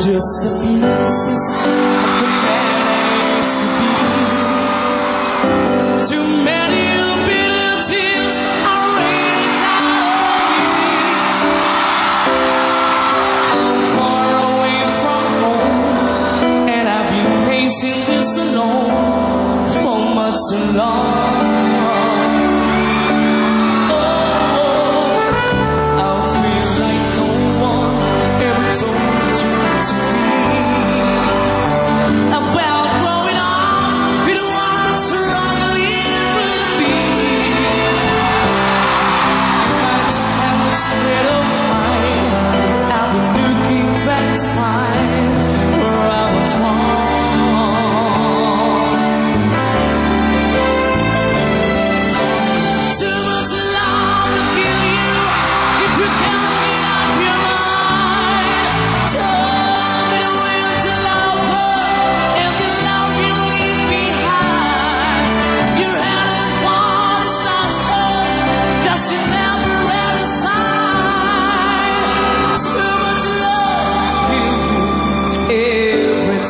just the feelings inside the I used to be. Too many bitter tears are raining out I'm far away from home, and I've been facing this alone for much too long.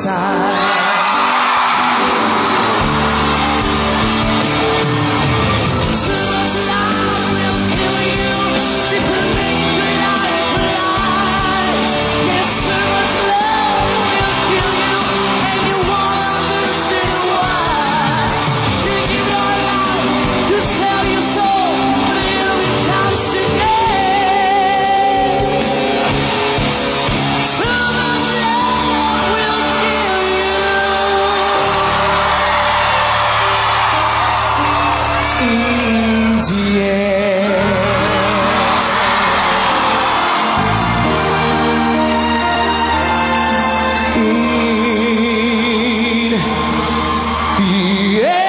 在。心间。嗯，的。